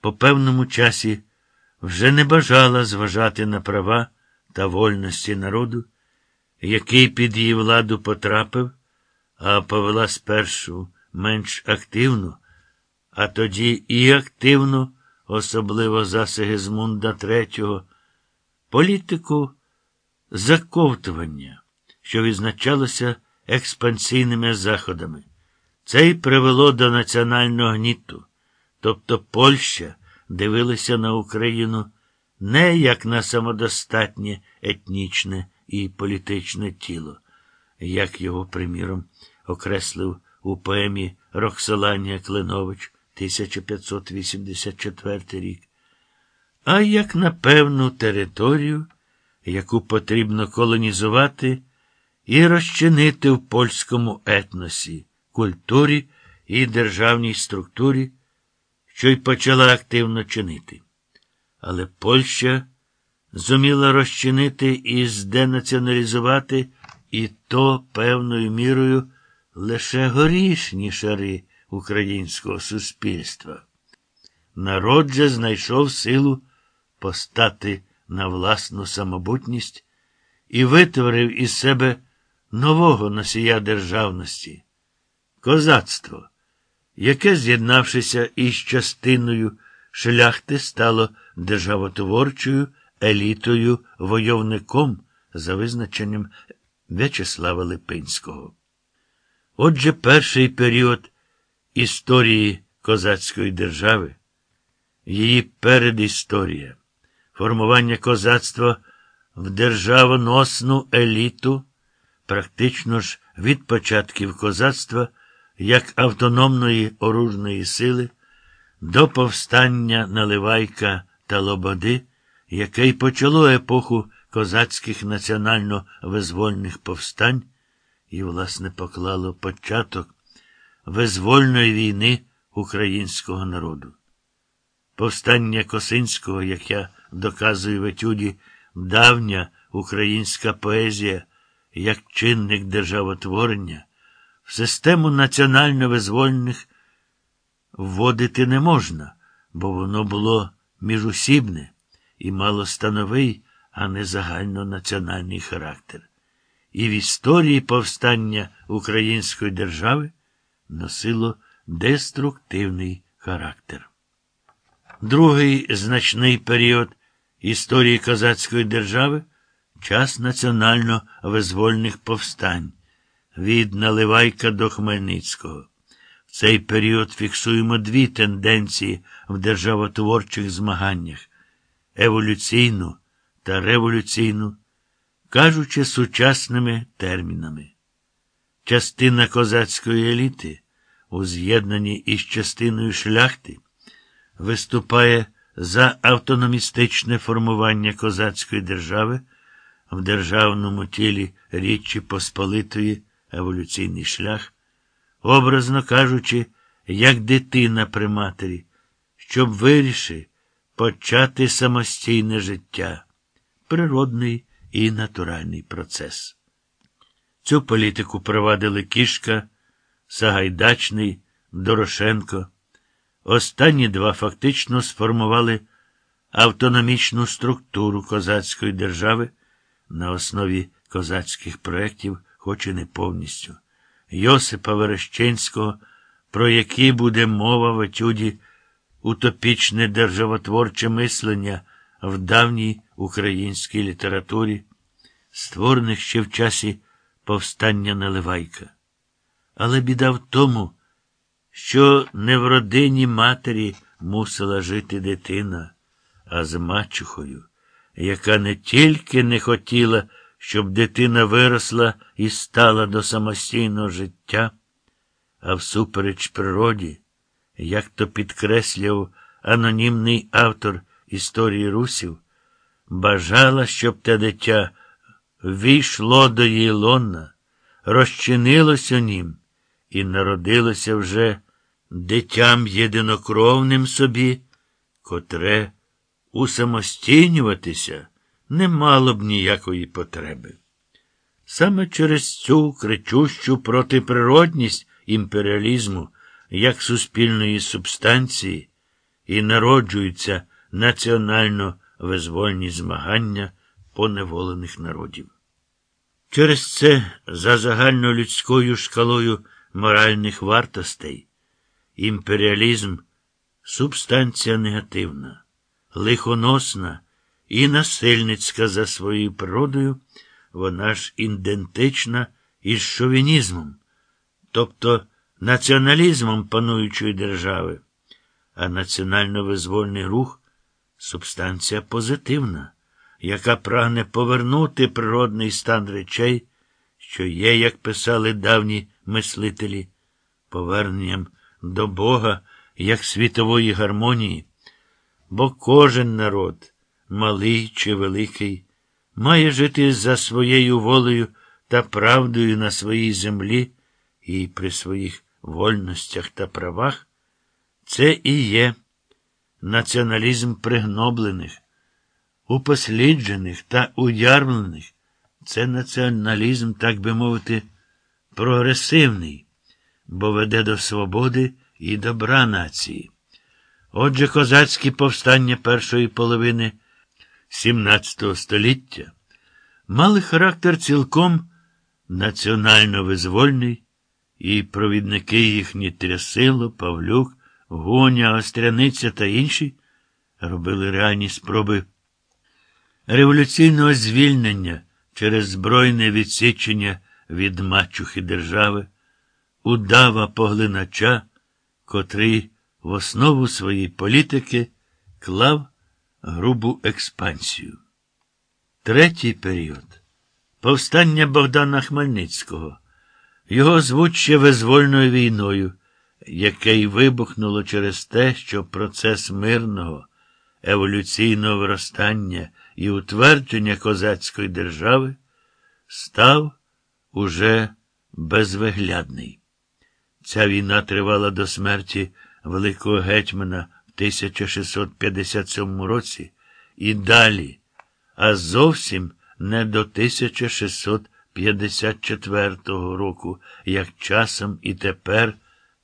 по певному часі вже не бажала зважати на права та вольності народу, який під її владу потрапив, а повела спершу менш активно, а тоді і активно, особливо за Сигизмунда III, політику заковтування, що відзначалося експансійними заходами. Це й привело до національного гніту. Тобто Польща дивилася на Україну не як на самодостатнє етнічне і політичне тіло, як його, приміром, окреслив у поемі Роксоланія Клинович 1584 рік, а як на певну територію, яку потрібно колонізувати і розчинити в польському етносі, культурі і державній структурі, що й почала активно чинити. Але Польща зуміла розчинити і зденаціоналізувати і то певною мірою лише горішні шари українського суспільства. Народ же знайшов силу постати на власну самобутність і витворив із себе нового носія державності козацтво, яке, з'єднавшися із частиною шляхти, стало державотворчою елітою войовником за визначенням В'ячеслава Липинського. Отже, перший період історії козацької держави, її передісторія, формування козацтва в державоносну еліту, практично ж від початків козацтва як автономної оружної сили до повстання Наливайка та Лободи, яке й почало епоху козацьких національно-визвольних повстань і, власне, поклало початок визвольної війни українського народу. Повстання Косинського, як я доказую в етюді, давня українська поезія як чинник державотворення, в систему національно-визвольних вводити не можна, бо воно було міжусібне і мало становий, а не загальнонаціональний характер. І в історії повстання Української держави носило деструктивний характер. Другий значний період історії козацької держави час національно-визвольних повстань від Наливайка до Хмельницького. В цей період фіксуємо дві тенденції в державотворчих змаганнях еволюційну та революційну, кажучи сучасними термінами. Частина козацької еліти, у з'єднанні із частиною шляхти, виступає за автономістичне формування козацької держави в державному тілі Річчі Посполитої еволюційний шлях, образно кажучи, як дитина при матері, щоб виріши почати самостійне життя, природний і натуральний процес. Цю політику провадили Кішка, Сагайдачний, Дорошенко. Останні два фактично сформували автономічну структуру козацької держави на основі козацьких проєктів, хоч і не повністю. Йосипа Верещенського, про які буде мова в етюді утопічне державотворче мислення в давній українській літературі, створених ще в часі повстання Наливайка. Але біда в тому, що не в родині матері мусила жити дитина, а з мачухою, яка не тільки не хотіла, щоб дитина виросла і стала до самостійного життя, а всупереч природі, як то підкреслював анонімний автор історії русів, бажала, щоб те дитя війшло до її лона, розчинилось у нім і народилося вже дитям єдинокровним собі, котре усамостійнюватися не мало б ніякої потреби. Саме через цю кричущу протиприродність імперіалізму як суспільної субстанції і народжуються національно визвольні змагання поневолених народів. Через це за загальнолюдською шкалою моральних вартостей імперіалізм субстанція негативна, лихоносна і насильницька за своєю природою, вона ж ідентична із шовінізмом, тобто націоналізмом пануючої держави, а національно-визвольний рух субстанція позитивна, яка прагне повернути природний стан речей, що є, як писали давні мислителі, поверненням до Бога як світової гармонії, бо кожен народ, малий чи великий, має жити за своєю волею та правдою на своїй землі і при своїх вольностях та правах, це і є націоналізм пригноблених, упосліджених та уярмлених. Це націоналізм, так би мовити, прогресивний, бо веде до свободи і добра нації. Отже, козацькі повстання першої половини XVII століття мали характер цілком національно-визвольний, і провідники їхні Трясило, Павлюк, Гоня, Остряниця та інші робили реальні спроби революційного звільнення через збройне відсічення від мачухи держави, удава поглинача, котрий в основу своєї політики клав грубу експансію. Третій період повстання Богдана Хмельницького, його ще визвольною війною, яке й вибухнуло через те, що процес мирного, еволюційного виростання і утвердження козацької держави став уже безвиглядний. Ця війна тривала до смерті великого гетьмана 1657 році і далі, а зовсім не до 1654 року, як часом і тепер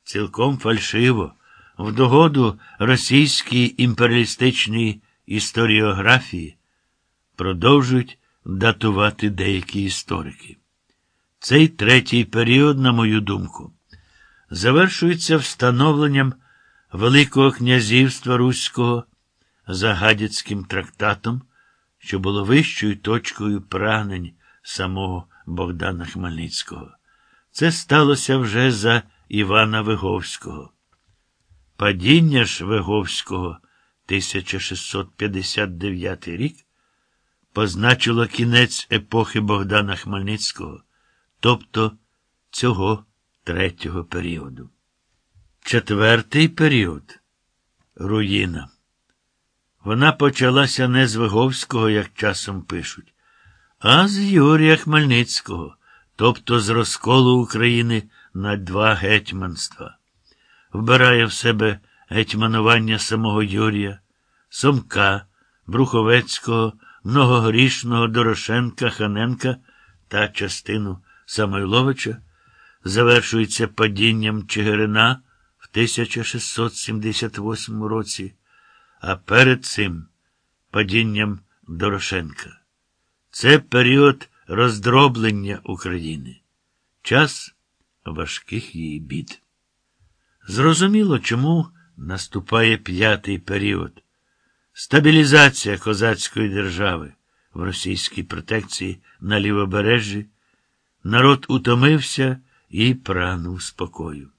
цілком фальшиво, в догоду російській імперіалістичній історіографії продовжують датувати деякі історики. Цей третій період, на мою думку, завершується встановленням Великого князівства Руського за Гадяцьким трактатом, що було вищою точкою прагнень самого Богдана Хмельницького. Це сталося вже за Івана Виговського. Падіння ж Виговського 1659 рік позначило кінець епохи Богдана Хмельницького, тобто цього третього періоду. Четвертий період руїна. Вона почалася не з Виговського, як часом пишуть, а з Юрія Хмельницького, тобто з розколу України на два гетьманства. Вбирає в себе гетьманування самого Юрія, Сомка, Бруховецького, многогрішного Дорошенка, Ханенка та частину Самойловича, завершується падінням Чигирина 1678 році, а перед цим падінням Дорошенка. Це період роздроблення України, час важких її бід. Зрозуміло, чому наступає п'ятий період стабілізація козацької держави в російській протекції на лівобережжі. Народ утомився і прагнув спокою.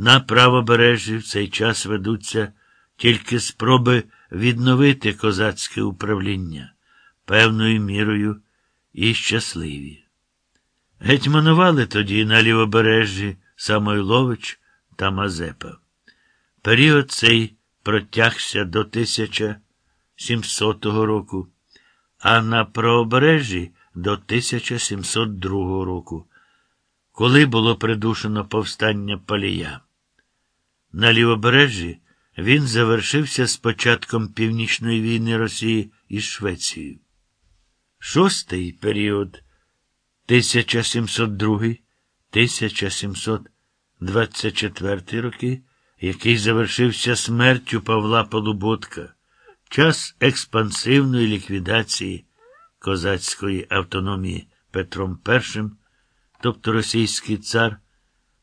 На правобережжі в цей час ведуться тільки спроби відновити козацьке управління певною мірою і щасливі. Гетьманували тоді на лівобережжі Самойлович та Мазепа. Період цей протягся до 1700 року, а на правобережжі до 1702 року, коли було придушено повстання Палія. На лівобережжі він завершився з початком Північної війни Росії із Швецією. Шостий період 1702 1724 роки який завершився смертю Павла Полуботка, час експансивної ліквідації козацької автономії Петром І, тобто російський цар,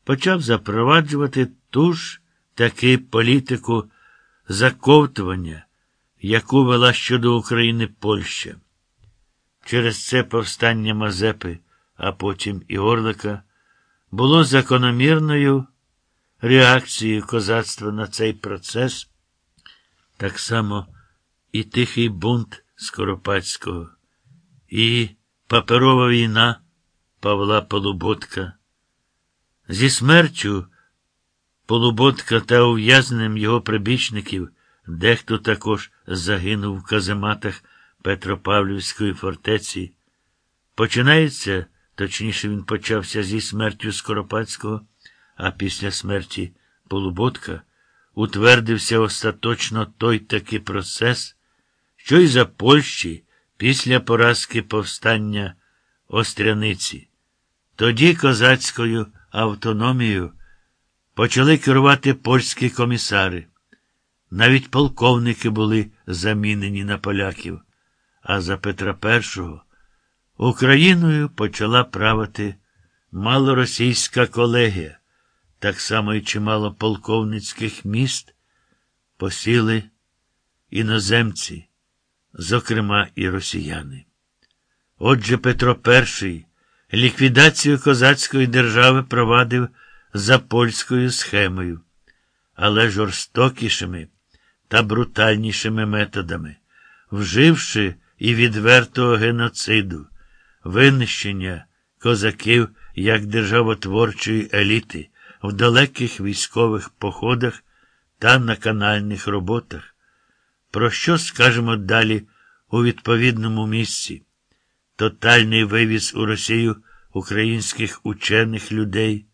почав запроваджувати ту ж таки політику заковтування, яку вела щодо України Польща. Через це повстання Мазепи, а потім і Орлика, було закономірною реакцією козацтва на цей процес, так само і тихий бунт Скоропадського, і паперова війна Павла Полуботка. Зі смертю Полуботка та ув'язненням його прибічників дехто також загинув в казематах Петропавлівської фортеці. Починається, точніше, він почався зі смертю Скоропадського, а після смерті Полуботка утвердився остаточно той такий процес, що й за Польщі після поразки повстання Остряниці. Тоді козацькою автономією почали керувати польські комісари. Навіть полковники були замінені на поляків, а за Петра І Україною почала правити малоросійська колегія, так само і чимало полковницьких міст посіли іноземці, зокрема і росіяни. Отже, Петро І ліквідацію козацької держави провадив за польською схемою, але жорстокішими та брутальнішими методами, вживши і відвертого геноциду, винищення козаків як державотворчої еліти в далеких військових походах та на канальних роботах, про що скажемо далі у відповідному місці. Тотальний вивіз у Росію українських учених людей,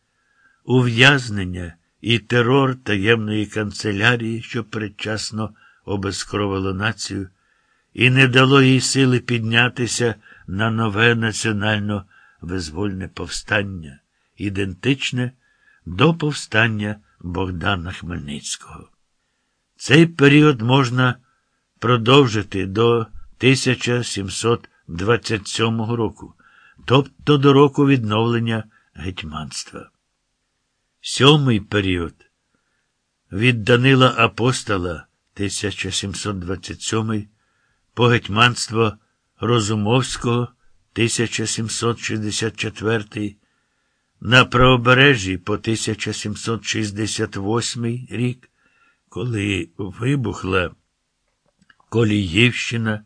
ув'язнення і терор таємної канцелярії, що предчасно обезкровило націю, і не дало їй сили піднятися на нове національно визвольне повстання, ідентичне до повстання Богдана Хмельницького. Цей період можна продовжити до 1727 року, тобто до року відновлення гетьманства. Сьомий період. Від Данила Апостола 1727 по гетьманство Розумовського 1764 на правобережжі по 1768 рік, коли вибухла Коліївщина,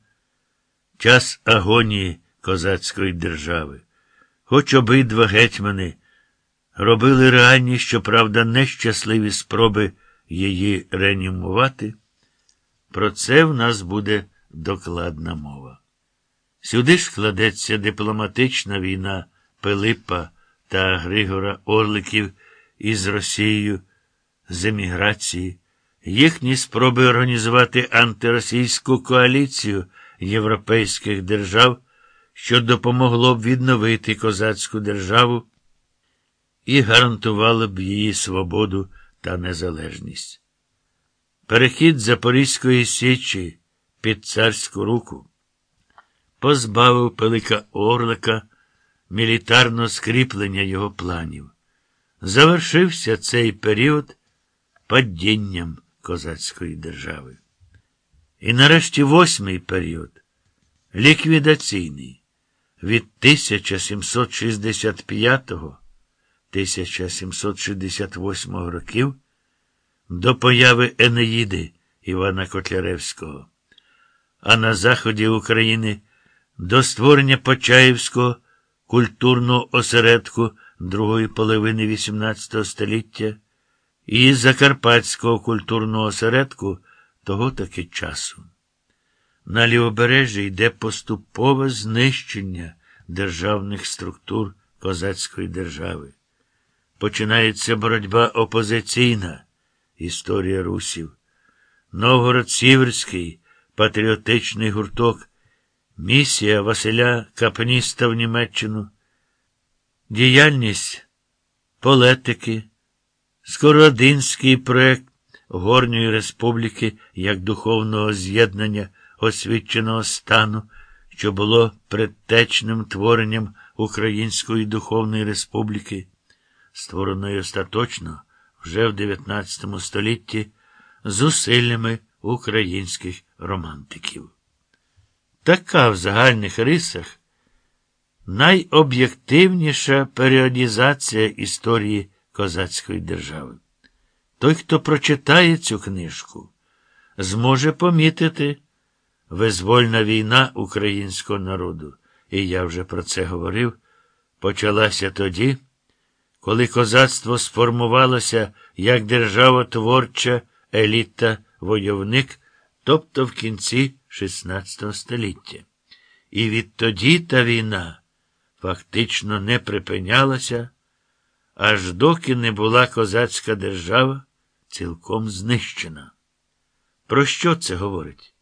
час агонії козацької держави, хоч обидва гетьмани робили реальні, щоправда, нещасливі спроби її реанімувати, про це в нас буде докладна мова. Сюди ж кладеться дипломатична війна Пилипа та Григора Орликів із Росією з еміграції, їхні спроби організувати антиросійську коаліцію європейських держав, що допомогло б відновити козацьку державу і гарантувало б її свободу та незалежність. Перехід Запорізької Січі під царську руку позбавив Пелика Орлика мілітарного скріплення його планів. Завершився цей період падінням козацької держави. І нарешті восьмий період ліквідаційний від 1765 1768 років до появи Енеїди Івана Котляревського, а на заході України до створення Почаївського культурного осередку другої половини XVIII століття і Закарпатського культурного осередку того таки часу. На лівобережжі йде поступове знищення державних структур козацької держави. Починається боротьба опозиційна, історія русів, Новгород Сіверський, патріотичний гурток, місія Василя Капніста в Німеччину, діяльність полетики, Скородинський проект Горньої республіки як духовного з'єднання освіченого стану, що було предтечним творенням Української Духовної Республіки, створеної остаточно вже в XIX столітті зусиллями українських романтиків. Така в загальних рисах найоб'єктивніша періодізація історії козацької держави. Той, хто прочитає цю книжку, зможе помітити визвольна війна українського народу, і я вже про це говорив, почалася тоді, коли козацтво сформувалося як державотворча еліта войовник, тобто в кінці XVI століття. І відтоді та війна фактично не припинялася, аж доки не була козацька держава цілком знищена. Про що це говорить?